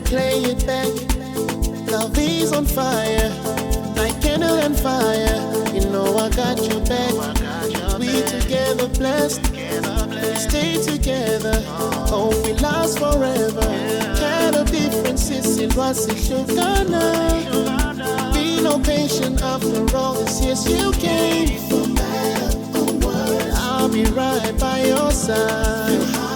play it back. Love is on fire, like candle and fire. You know I got your back. We together blessed, We stay together. Hope we last forever. Kind of differences in what's it should Be no patient after all this years you came. I'll be right by your side.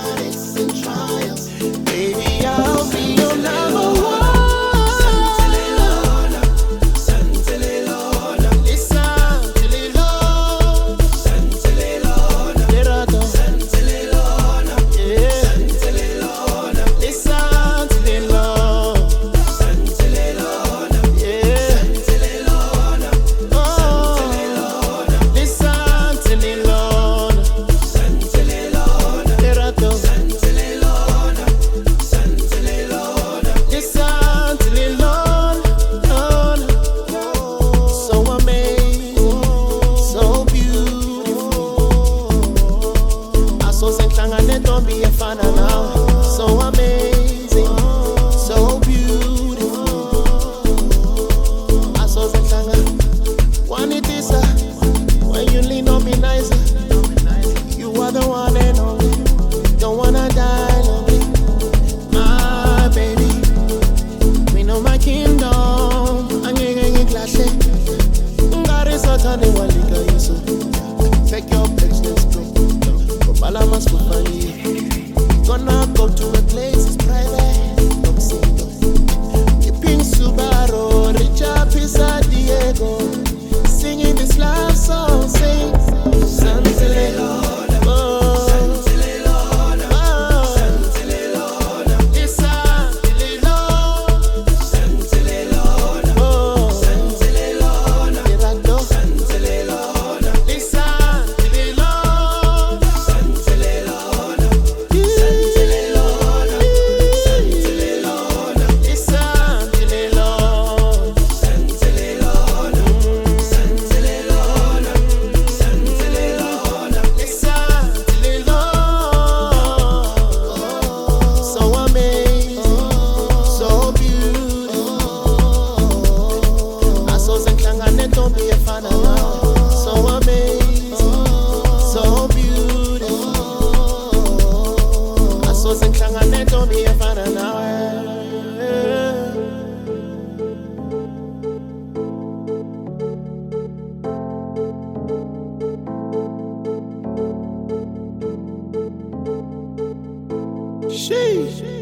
Sheesh.